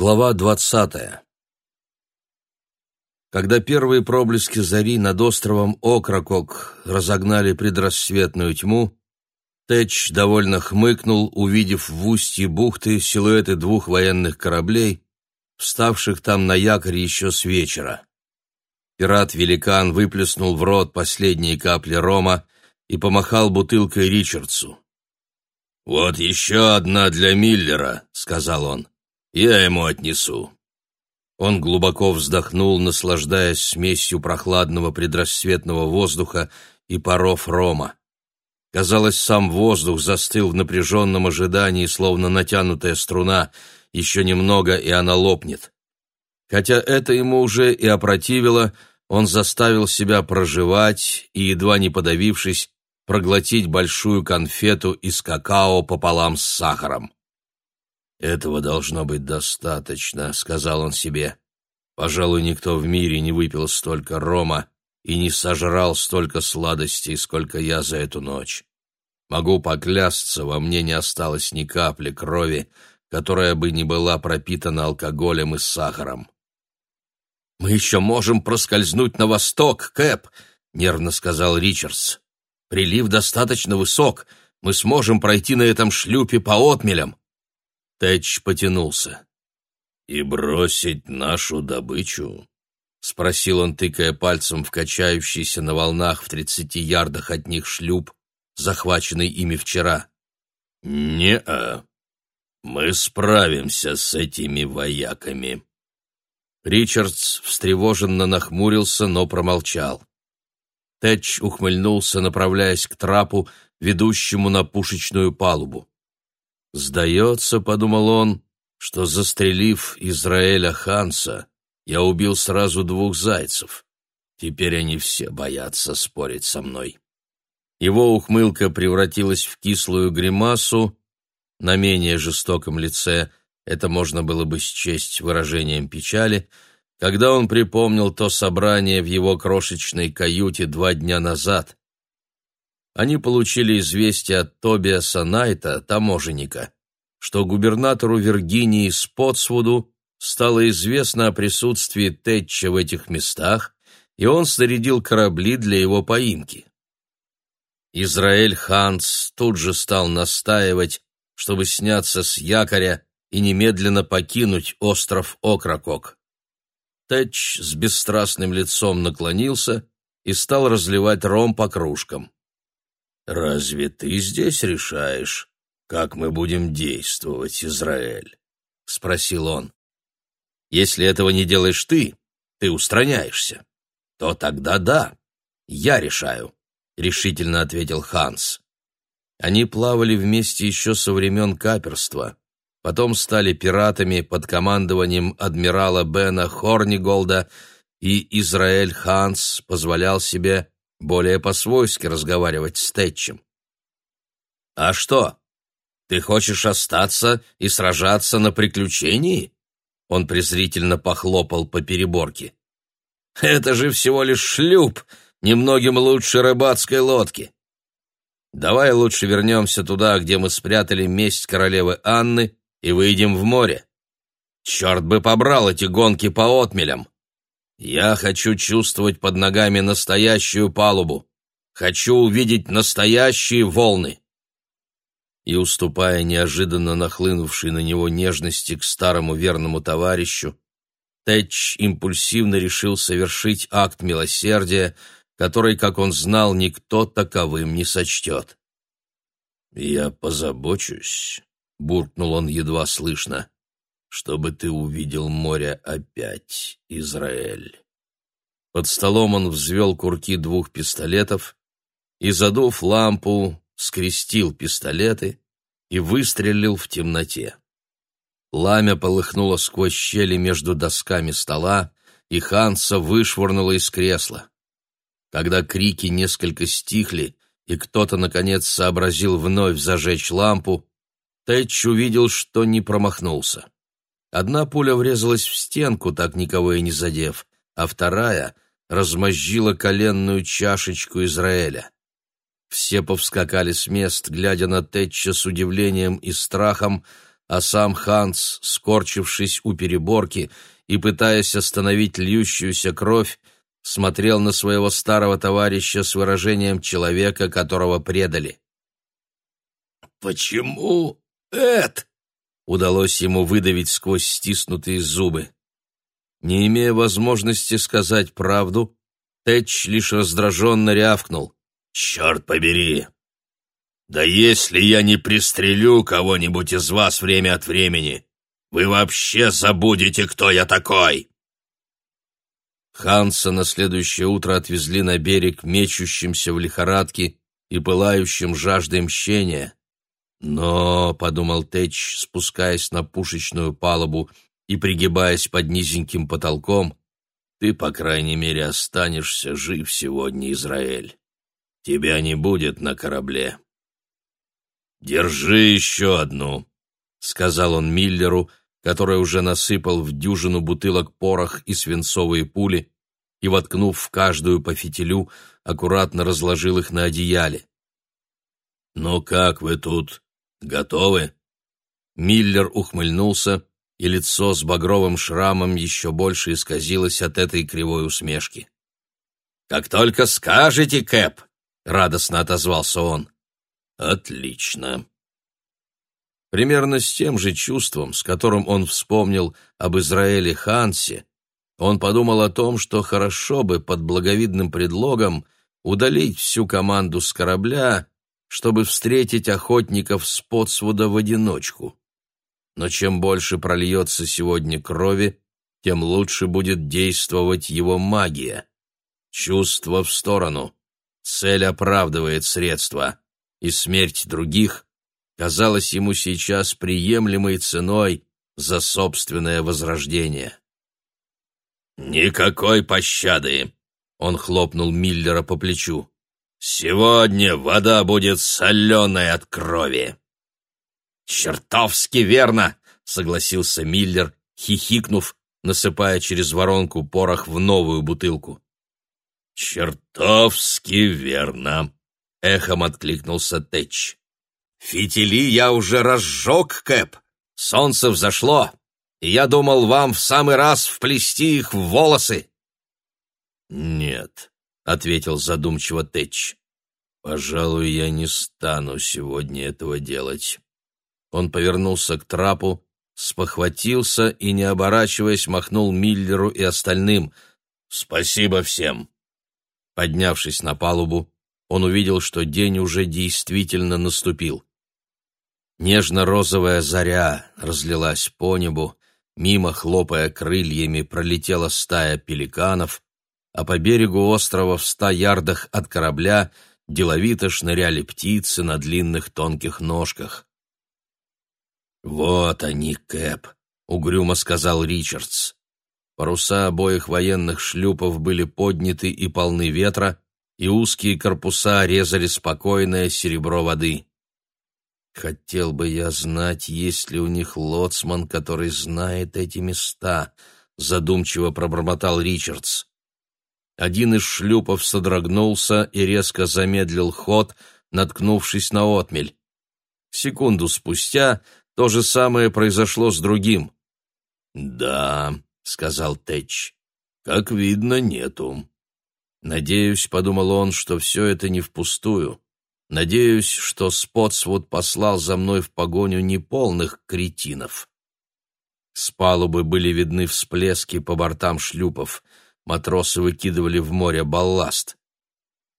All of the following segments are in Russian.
Глава двадцатая Когда первые проблески зари над островом Окракок разогнали предрассветную тьму, Тэч довольно хмыкнул, увидев в устье бухты силуэты двух военных кораблей, вставших там на якорь еще с вечера. Пират-великан выплеснул в рот последние капли рома и помахал бутылкой Ричардсу. «Вот еще одна для Миллера», — сказал он. Я ему отнесу». Он глубоко вздохнул, наслаждаясь смесью прохладного предрассветного воздуха и паров рома. Казалось, сам воздух застыл в напряженном ожидании, словно натянутая струна. Еще немного, и она лопнет. Хотя это ему уже и опротивило, он заставил себя проживать и, едва не подавившись, проглотить большую конфету из какао пополам с сахаром. «Этого должно быть достаточно», — сказал он себе. «Пожалуй, никто в мире не выпил столько рома и не сожрал столько сладостей, сколько я за эту ночь. Могу поклясться, во мне не осталось ни капли крови, которая бы не была пропитана алкоголем и сахаром». «Мы еще можем проскользнуть на восток, Кэп», — нервно сказал Ричардс. «Прилив достаточно высок, мы сможем пройти на этом шлюпе по отмелям». Тэч потянулся. «И бросить нашу добычу?» — спросил он, тыкая пальцем в качающийся на волнах в тридцати ярдах от них шлюп, захваченный ими вчера. «Не-а. Мы справимся с этими вояками». Ричардс встревоженно нахмурился, но промолчал. Тэтч ухмыльнулся, направляясь к трапу, ведущему на пушечную палубу. «Сдается, — подумал он, — что, застрелив Израиля Ханса, я убил сразу двух зайцев. Теперь они все боятся спорить со мной». Его ухмылка превратилась в кислую гримасу, на менее жестоком лице это можно было бы счесть выражением печали, когда он припомнил то собрание в его крошечной каюте два дня назад, они получили известие от Тобиаса Найта, таможенника, что губернатору Виргинии Спотсвуду стало известно о присутствии Тэтча в этих местах, и он снарядил корабли для его поимки. Израиль Ханс тут же стал настаивать, чтобы сняться с якоря и немедленно покинуть остров Окракок. Тэтч с бесстрастным лицом наклонился и стал разливать ром по кружкам. «Разве ты здесь решаешь, как мы будем действовать, Израиль?» — спросил он. «Если этого не делаешь ты, ты устраняешься. То тогда да, я решаю», — решительно ответил Ханс. Они плавали вместе еще со времен каперства, потом стали пиратами под командованием адмирала Бена Хорниголда, и Израиль Ханс позволял себе более по-свойски разговаривать с Тэтчем. «А что, ты хочешь остаться и сражаться на приключении?» Он презрительно похлопал по переборке. «Это же всего лишь шлюп, немногим лучше рыбацкой лодки. Давай лучше вернемся туда, где мы спрятали месть королевы Анны, и выйдем в море. Черт бы побрал эти гонки по отмелям!» Я хочу чувствовать под ногами настоящую палубу. Хочу увидеть настоящие волны. И, уступая неожиданно нахлынувшей на него нежности к старому верному товарищу, Тэтч импульсивно решил совершить акт милосердия, который, как он знал, никто таковым не сочтет. «Я позабочусь», — буркнул он едва слышно, чтобы ты увидел море опять, Израиль. Под столом он взвел курки двух пистолетов и, задув лампу, скрестил пистолеты и выстрелил в темноте. Ламя полыхнуло сквозь щели между досками стола, и Ханса вышвырнуло из кресла. Когда крики несколько стихли, и кто-то, наконец, сообразил вновь зажечь лампу, Тэтч увидел, что не промахнулся. Одна пуля врезалась в стенку, так никого и не задев, а вторая размозжила коленную чашечку Израиля. Все повскакали с мест, глядя на Тэтча с удивлением и страхом, а сам Ханс, скорчившись у переборки и пытаясь остановить льющуюся кровь, смотрел на своего старого товарища с выражением человека, которого предали. «Почему, Эд?» — удалось ему выдавить сквозь стиснутые зубы. Не имея возможности сказать правду, Тэтч лишь раздраженно рявкнул. «Черт побери! Да если я не пристрелю кого-нибудь из вас время от времени, вы вообще забудете, кто я такой!» Ханса на следующее утро отвезли на берег мечущимся в лихорадке и пылающим жаждой мщения. Но, — подумал Тэч, спускаясь на пушечную палубу и пригибаясь под низеньким потолком, — ты, по крайней мере, останешься жив сегодня, Израиль. Тебя не будет на корабле. «Держи еще одну», — сказал он Миллеру, который уже насыпал в дюжину бутылок порох и свинцовые пули и, воткнув в каждую по фитилю, аккуратно разложил их на одеяле. «Ну как вы тут? Готовы?» Миллер ухмыльнулся, и лицо с багровым шрамом еще больше исказилось от этой кривой усмешки. «Как только скажете, Кэп!» — радостно отозвался он. «Отлично!» Примерно с тем же чувством, с которым он вспомнил об Израиле Хансе, он подумал о том, что хорошо бы под благовидным предлогом удалить всю команду с корабля, чтобы встретить охотников с Потсвуда в одиночку. Но чем больше прольется сегодня крови, тем лучше будет действовать его магия. Чувство в сторону. Цель оправдывает средства, и смерть других казалась ему сейчас приемлемой ценой за собственное возрождение. «Никакой пощады!» — он хлопнул Миллера по плечу. «Сегодня вода будет соленой от крови!» «Чертовски верно!» — согласился Миллер, хихикнув, насыпая через воронку порох в новую бутылку. «Чертовски верно!» — эхом откликнулся Тэтч. «Фитили я уже разжег, Кэп. Солнце взошло, и я думал вам в самый раз вплести их в волосы». «Нет», — ответил задумчиво Тэтч. «Пожалуй, я не стану сегодня этого делать». Он повернулся к трапу, спохватился и, не оборачиваясь, махнул Миллеру и остальным. «Спасибо всем!» Поднявшись на палубу, он увидел, что день уже действительно наступил. Нежно-розовая заря разлилась по небу, мимо, хлопая крыльями, пролетела стая пеликанов, а по берегу острова в ста ярдах от корабля деловито шныряли птицы на длинных тонких ножках. «Вот они, Кэп», — угрюмо сказал Ричардс. Паруса обоих военных шлюпов были подняты и полны ветра, и узкие корпуса резали спокойное серебро воды. Хотел бы я знать, есть ли у них лоцман, который знает эти места, задумчиво пробормотал Ричардс. Один из шлюпов содрогнулся и резко замедлил ход, наткнувшись на отмель. Секунду спустя то же самое произошло с другим. «Да», — сказал Тэтч, — «как видно, нету». «Надеюсь», — подумал он, — «что все это не впустую». Надеюсь, что Спотсвуд послал за мной в погоню неполных кретинов. С палубы были видны всплески по бортам шлюпов. Матросы выкидывали в море балласт.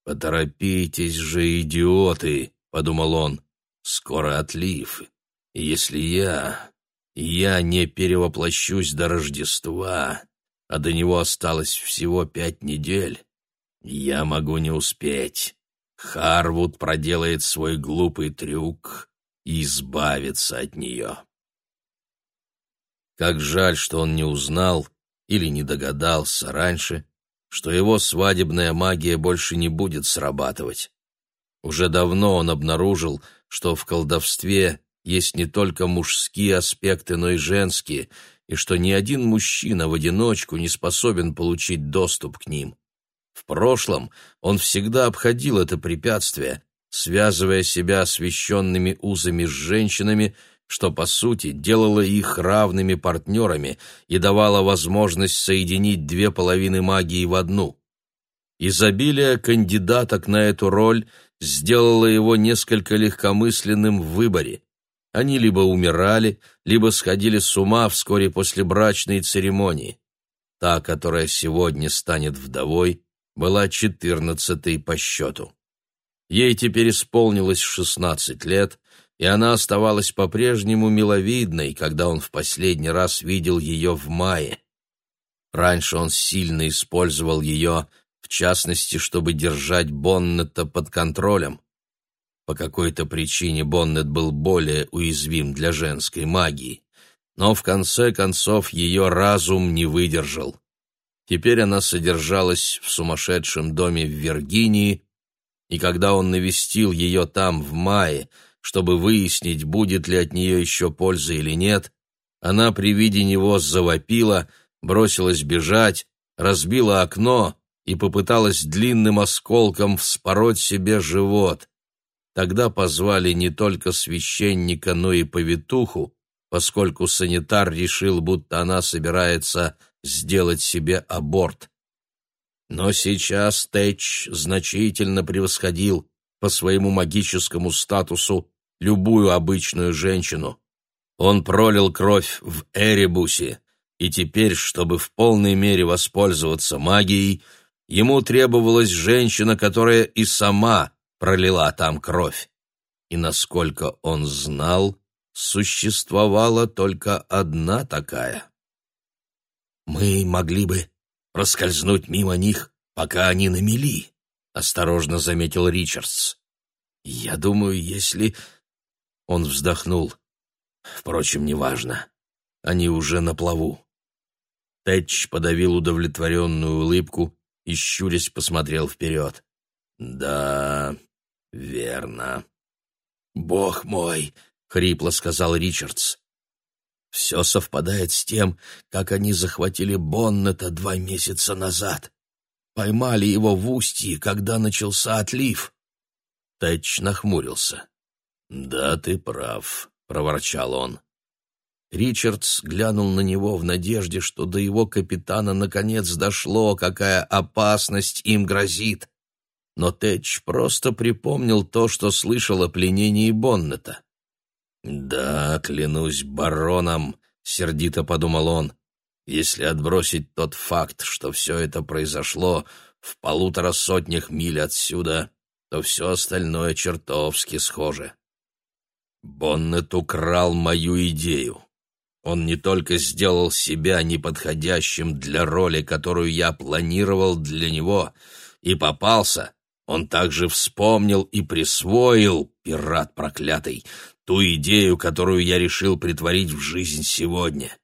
«Поторопитесь же, идиоты!» — подумал он. «Скоро отлив. Если я... я не перевоплощусь до Рождества, а до него осталось всего пять недель, я могу не успеть». Харвуд проделает свой глупый трюк и избавится от нее. Как жаль, что он не узнал или не догадался раньше, что его свадебная магия больше не будет срабатывать. Уже давно он обнаружил, что в колдовстве есть не только мужские аспекты, но и женские, и что ни один мужчина в одиночку не способен получить доступ к ним. В прошлом он всегда обходил это препятствие, связывая себя священными узами с женщинами, что, по сути, делало их равными партнерами и давало возможность соединить две половины магии в одну. Изобилие кандидаток на эту роль сделало его несколько легкомысленным в выборе. Они либо умирали, либо сходили с ума вскоре после брачной церемонии. Та, которая сегодня станет вдовой, была четырнадцатой по счету. Ей теперь исполнилось шестнадцать лет, и она оставалась по-прежнему миловидной, когда он в последний раз видел ее в мае. Раньше он сильно использовал ее, в частности, чтобы держать Боннета под контролем. По какой-то причине Боннет был более уязвим для женской магии, но в конце концов ее разум не выдержал. Теперь она содержалась в сумасшедшем доме в Виргинии, и когда он навестил ее там в мае, чтобы выяснить, будет ли от нее еще польза или нет, она при виде него завопила, бросилась бежать, разбила окно и попыталась длинным осколком вспороть себе живот. Тогда позвали не только священника, но и повитуху, поскольку санитар решил, будто она собирается сделать себе аборт. Но сейчас Тэч значительно превосходил по своему магическому статусу любую обычную женщину. Он пролил кровь в Эребусе, и теперь, чтобы в полной мере воспользоваться магией, ему требовалась женщина, которая и сама пролила там кровь. И, насколько он знал, существовала только одна такая. «Мы могли бы проскользнуть мимо них, пока они на мели», — осторожно заметил Ричардс. «Я думаю, если...» Он вздохнул. Впрочем, неважно. Они уже на плаву. Тэтч подавил удовлетворенную улыбку и, щурясь, посмотрел вперед. «Да, верно». «Бог мой!» — хрипло сказал Ричардс. «Все совпадает с тем, как они захватили Боннета два месяца назад. Поймали его в устье, когда начался отлив». Тэтч нахмурился. «Да, ты прав», — проворчал он. Ричардс глянул на него в надежде, что до его капитана наконец дошло, какая опасность им грозит. Но Тэтч просто припомнил то, что слышал о пленении Боннета. «Да, клянусь бароном», — сердито подумал он, — «если отбросить тот факт, что все это произошло в полутора сотнях миль отсюда, то все остальное чертовски схоже». Боннет украл мою идею. Он не только сделал себя неподходящим для роли, которую я планировал для него, и попался, он также вспомнил и присвоил, пират проклятый, ту идею, которую я решил притворить в жизнь сегодня.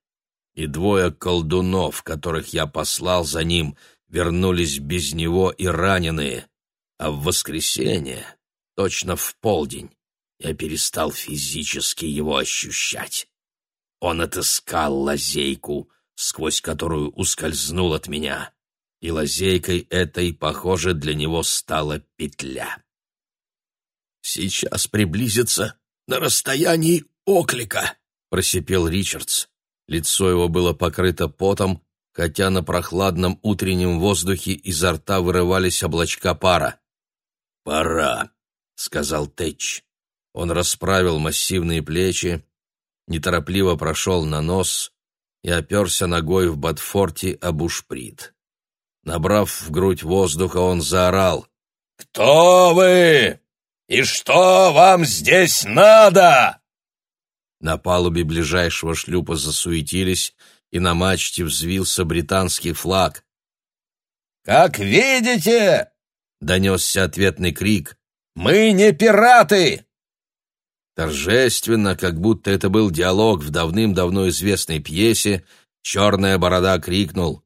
И двое колдунов, которых я послал за ним, вернулись без него и раненые. А в воскресенье, точно в полдень, я перестал физически его ощущать. Он отыскал лазейку, сквозь которую ускользнул от меня, и лазейкой этой, похоже, для него стала петля. «Сейчас приблизится на расстоянии оклика», — просипел Ричардс. Лицо его было покрыто потом, хотя на прохладном утреннем воздухе изо рта вырывались облачка пара. «Пора», — сказал Тэтч. Он расправил массивные плечи, неторопливо прошел на нос и оперся ногой в ботфорте об ушприт. Набрав в грудь воздуха, он заорал. «Кто вы? И что вам здесь надо?» На палубе ближайшего шлюпа засуетились, и на мачте взвился британский флаг. «Как видите!» — донесся ответный крик. «Мы не пираты! Торжественно, как будто это был диалог в давным-давно известной пьесе, черная борода крикнул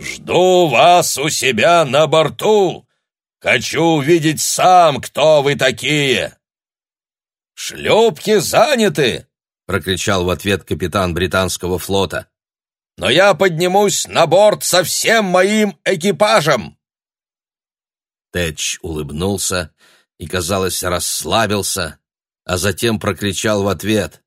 «Жду вас у себя на борту! Хочу увидеть сам, кто вы такие!» «Шлюпки заняты!» — прокричал в ответ капитан британского флота. «Но я поднимусь на борт со всем моим экипажем!» Тэтч улыбнулся и, казалось, расслабился, а затем прокричал в ответ.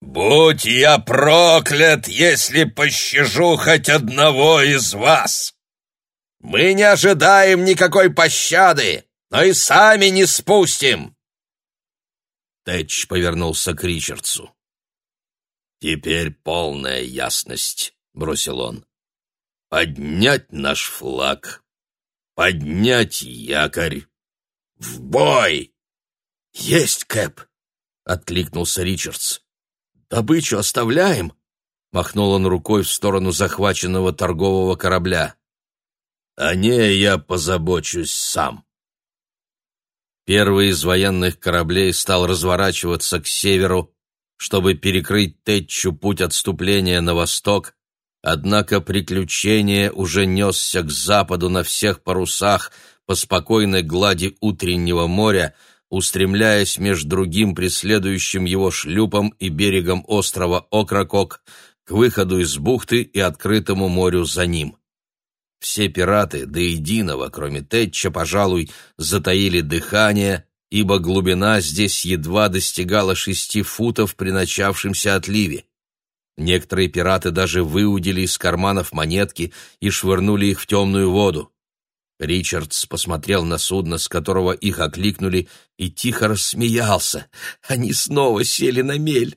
«Будь я проклят, если пощажу хоть одного из вас! Мы не ожидаем никакой пощады, но и сами не спустим!» Тэтч повернулся к Ричардсу. «Теперь полная ясность», — бросил он. «Поднять наш флаг, поднять якорь, в бой!» «Есть, Кэп!» — откликнулся Ричардс. «Добычу оставляем?» — махнул он рукой в сторону захваченного торгового корабля. «О ней я позабочусь сам». Первый из военных кораблей стал разворачиваться к северу, чтобы перекрыть Тетчу путь отступления на восток, однако приключение уже несся к западу на всех парусах по спокойной глади утреннего моря, устремляясь между другим преследующим его шлюпом и берегом острова Окракок к выходу из бухты и открытому морю за ним. Все пираты до единого, кроме Тетча, пожалуй, затаили дыхание, ибо глубина здесь едва достигала шести футов при начавшемся отливе. Некоторые пираты даже выудили из карманов монетки и швырнули их в темную воду. Ричардс посмотрел на судно, с которого их окликнули, и тихо рассмеялся. Они снова сели на мель.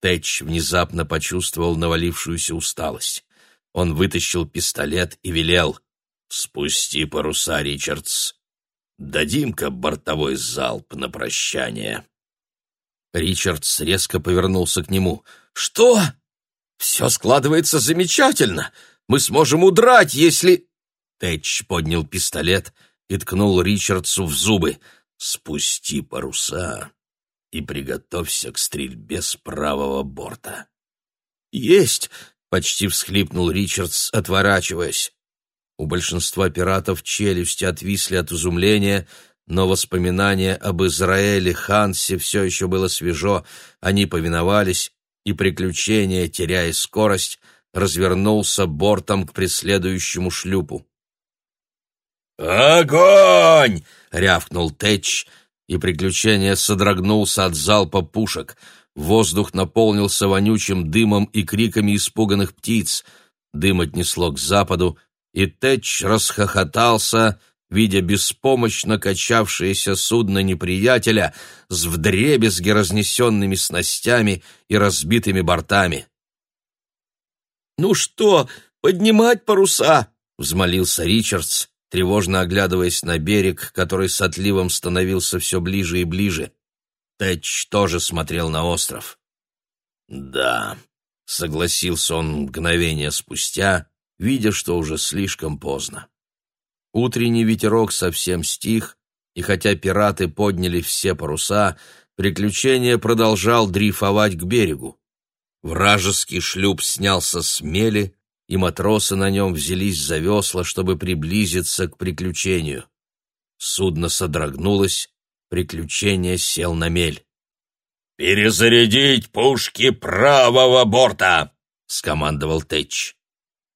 Тэтч внезапно почувствовал навалившуюся усталость. Он вытащил пистолет и велел. «Спусти паруса, Ричардс. Дадим-ка бортовой залп на прощание». Ричардс резко повернулся к нему. «Что? Все складывается замечательно. Мы сможем удрать, если...» Тэтч поднял пистолет и ткнул Ричардсу в зубы. «Спусти паруса и приготовься к стрельбе с правого борта». «Есть!» — почти всхлипнул Ричардс, отворачиваясь. У большинства пиратов челюсти отвисли от изумления, но воспоминание об Израиле Хансе все еще было свежо, они повиновались, и приключение, теряя скорость, развернулся бортом к преследующему шлюпу. «Огонь!» — рявкнул Тэтч, и приключение содрогнулся от залпа пушек. Воздух наполнился вонючим дымом и криками испуганных птиц. Дым отнесло к западу, и Тэтч расхохотался, видя беспомощно качавшееся судно неприятеля с вдребезги разнесенными снастями и разбитыми бортами. «Ну что, поднимать паруса?» — взмолился Ричардс, тревожно оглядываясь на берег, который с отливом становился все ближе и ближе. Тэтч тоже смотрел на остров. «Да», — согласился он мгновение спустя, видя, что уже слишком поздно. Утренний ветерок совсем стих, и хотя пираты подняли все паруса, приключение продолжал дрейфовать к берегу. Вражеский шлюп снялся с мели, и матросы на нем взялись за весла, чтобы приблизиться к приключению. Судно содрогнулось, приключение сел на мель. «Перезарядить пушки правого борта!» — скомандовал Тэтч.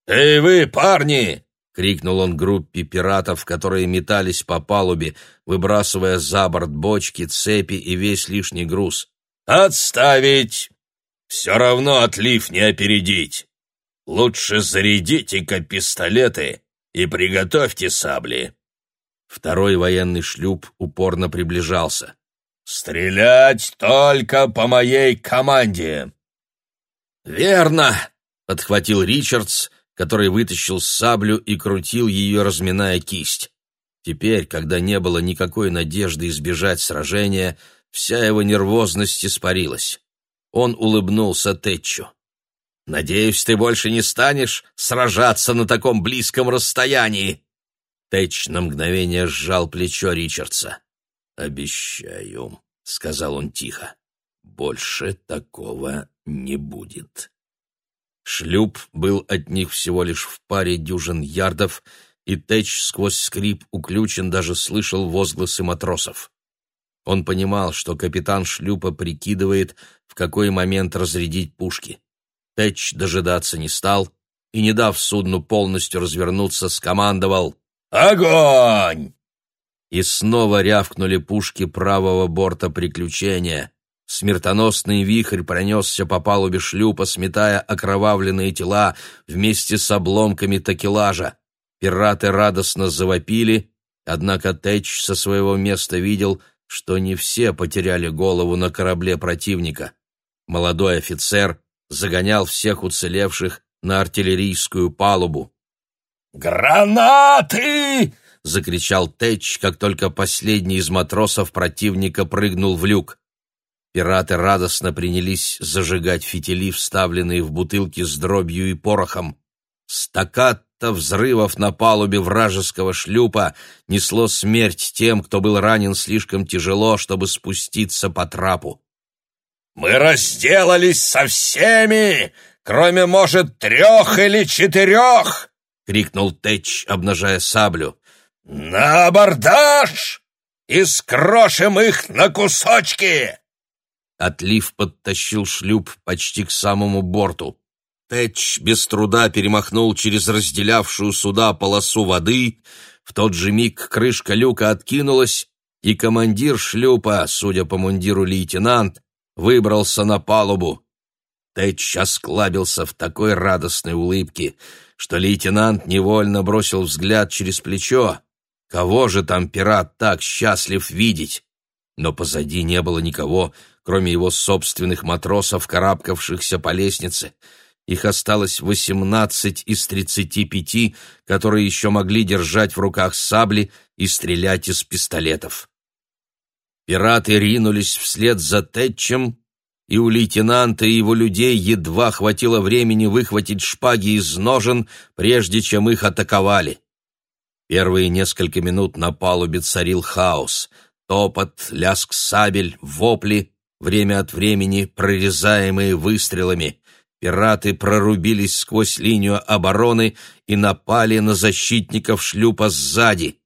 «Эй вы, парни!» — крикнул он группе пиратов, которые метались по палубе, выбрасывая за борт бочки, цепи и весь лишний груз. «Отставить! Все равно отлив не опередить!» Лучше зарядите-ка пистолеты и приготовьте сабли. Второй военный шлюп упорно приближался. «Стрелять только по моей команде!» «Верно!» — подхватил Ричардс, который вытащил саблю и крутил ее, разминая кисть. Теперь, когда не было никакой надежды избежать сражения, вся его нервозность испарилась. Он улыбнулся Тэтчу. Надеюсь, ты больше не станешь сражаться на таком близком расстоянии. Тэч на мгновение сжал плечо Ричардса. «Обещаю», — сказал он тихо, — «больше такого не будет». Шлюп был от них всего лишь в паре дюжин ярдов, и Тэч сквозь скрип уключен даже слышал возгласы матросов. Он понимал, что капитан шлюпа прикидывает, в какой момент разрядить пушки. Тэтч дожидаться не стал и, не дав судну полностью развернуться, скомандовал «Огонь!» И снова рявкнули пушки правого борта приключения. Смертоносный вихрь пронесся по палубе шлюпа, сметая окровавленные тела вместе с обломками такелажа. Пираты радостно завопили, однако Тэч со своего места видел, что не все потеряли голову на корабле противника. Молодой офицер загонял всех уцелевших на артиллерийскую палубу. «Гранаты!» — закричал Тэч, как только последний из матросов противника прыгнул в люк. Пираты радостно принялись зажигать фитили, вставленные в бутылки с дробью и порохом. Стаккато взрывов на палубе вражеского шлюпа несло смерть тем, кто был ранен слишком тяжело, чтобы спуститься по трапу. «Мы разделались со всеми, кроме, может, трех или четырех!» — крикнул Тэч, обнажая саблю. «На абордаж! И скрошим их на кусочки!» Отлив подтащил шлюп почти к самому борту. Тэтч без труда перемахнул через разделявшую суда полосу воды. В тот же миг крышка люка откинулась, и командир шлюпа, судя по мундиру лейтенант, выбрался на палубу. Тэтч осклабился в такой радостной улыбке, что лейтенант невольно бросил взгляд через плечо. Кого же там пират так счастлив видеть? Но позади не было никого, кроме его собственных матросов, карабкавшихся по лестнице. Их осталось восемнадцать из тридцати пяти, которые еще могли держать в руках сабли и стрелять из пистолетов. Пираты ринулись вслед за Тэтчем, и у лейтенанта и его людей едва хватило времени выхватить шпаги из ножен, прежде чем их атаковали. Первые несколько минут на палубе царил хаос. Топот, лязг сабель, вопли, время от времени прорезаемые выстрелами. Пираты прорубились сквозь линию обороны и напали на защитников шлюпа сзади.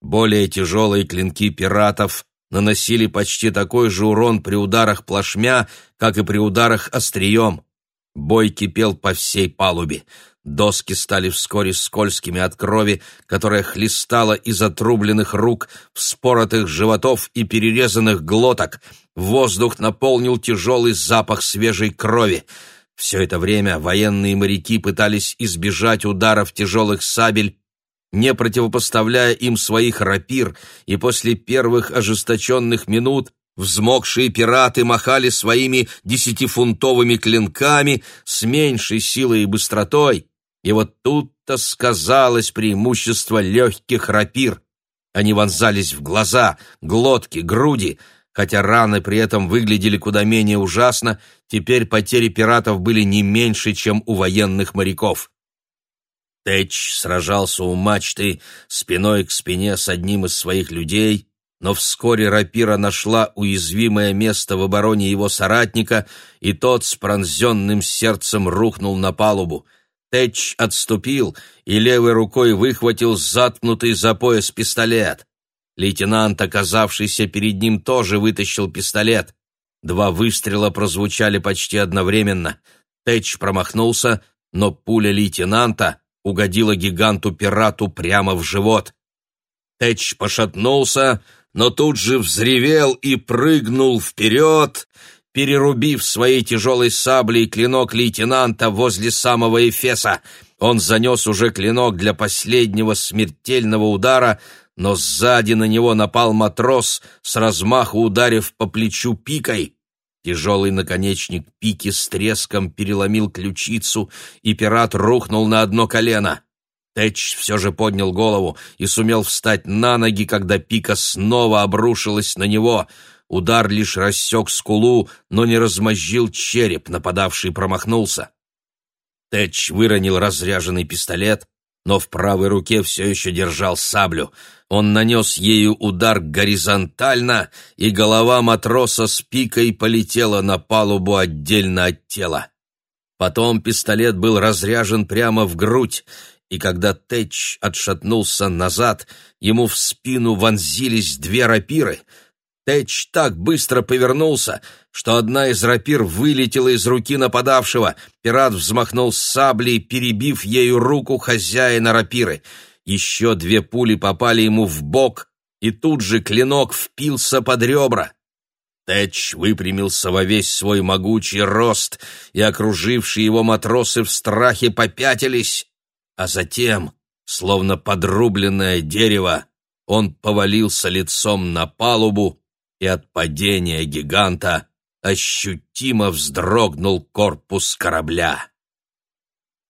Более тяжелые клинки пиратов наносили почти такой же урон при ударах плашмя, как и при ударах острием. Бой кипел по всей палубе. Доски стали вскоре скользкими от крови, которая хлестала из отрубленных рук, вспоротых животов и перерезанных глоток. Воздух наполнил тяжелый запах свежей крови. Все это время военные моряки пытались избежать ударов тяжелых сабель, не противопоставляя им своих рапир, и после первых ожесточенных минут взмокшие пираты махали своими десятифунтовыми клинками с меньшей силой и быстротой, и вот тут-то сказалось преимущество легких рапир. Они вонзались в глаза, глотки, груди, хотя раны при этом выглядели куда менее ужасно, теперь потери пиратов были не меньше, чем у военных моряков. Тэч сражался у мачты спиной к спине с одним из своих людей, но вскоре рапира нашла уязвимое место в обороне его соратника, и тот с пронзенным сердцем рухнул на палубу. Тэтч отступил и левой рукой выхватил заткнутый за пояс пистолет. Лейтенант, оказавшийся перед ним, тоже вытащил пистолет. Два выстрела прозвучали почти одновременно. Тэтч промахнулся, но пуля лейтенанта угодила гиганту-пирату прямо в живот. Тэтч пошатнулся, но тут же взревел и прыгнул вперед, перерубив своей тяжелой саблей клинок лейтенанта возле самого Эфеса. Он занес уже клинок для последнего смертельного удара, но сзади на него напал матрос, с размаху ударив по плечу пикой. Тяжелый наконечник пики с треском переломил ключицу, и пират рухнул на одно колено. Тэч все же поднял голову и сумел встать на ноги, когда пика снова обрушилась на него — Удар лишь рассек скулу, но не размозжил череп, нападавший промахнулся. Тэтч выронил разряженный пистолет, но в правой руке все еще держал саблю. Он нанес ею удар горизонтально, и голова матроса с пикой полетела на палубу отдельно от тела. Потом пистолет был разряжен прямо в грудь, и когда Тэтч отшатнулся назад, ему в спину вонзились две рапиры — Тэч так быстро повернулся, что одна из рапир вылетела из руки нападавшего. Пират взмахнул саблей, перебив ею руку хозяина рапиры. Еще две пули попали ему в бок, и тут же клинок впился под ребра. Тэч выпрямился во весь свой могучий рост, и окружившие его матросы в страхе попятились, а затем, словно подрубленное дерево, он повалился лицом на палубу, и от падения гиганта ощутимо вздрогнул корпус корабля.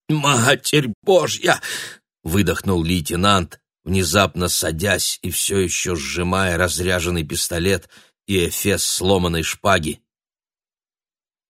«Матерь Божья!» — выдохнул лейтенант, внезапно садясь и все еще сжимая разряженный пистолет и эфес сломанной шпаги.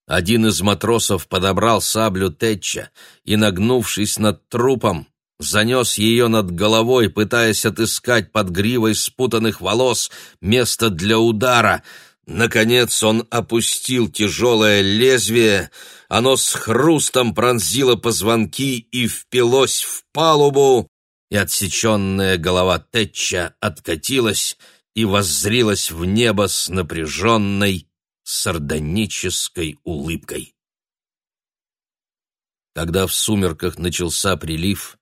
Один из матросов подобрал саблю Тетча и, нагнувшись над трупом, занес ее над головой, пытаясь отыскать под гривой спутанных волос место для удара. Наконец он опустил тяжелое лезвие, оно с хрустом пронзило позвонки и впилось в палубу, и отсеченная голова Тетча откатилась и воззрилась в небо с напряженной, сардонической улыбкой. Когда в сумерках начался прилив,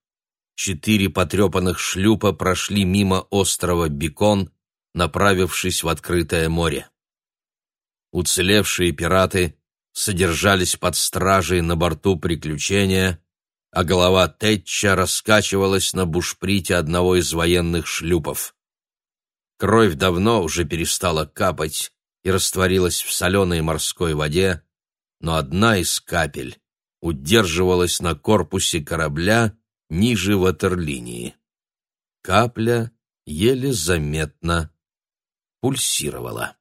четыре потрепанных шлюпа прошли мимо острова Бекон, направившись в открытое море. Уцелевшие пираты содержались под стражей на борту приключения, а голова Тетча раскачивалась на бушприте одного из военных шлюпов. Кровь давно уже перестала капать и растворилась в соленой морской воде, но одна из капель удерживалась на корпусе корабля ниже ватерлинии. Капля еле заметно пульсировала.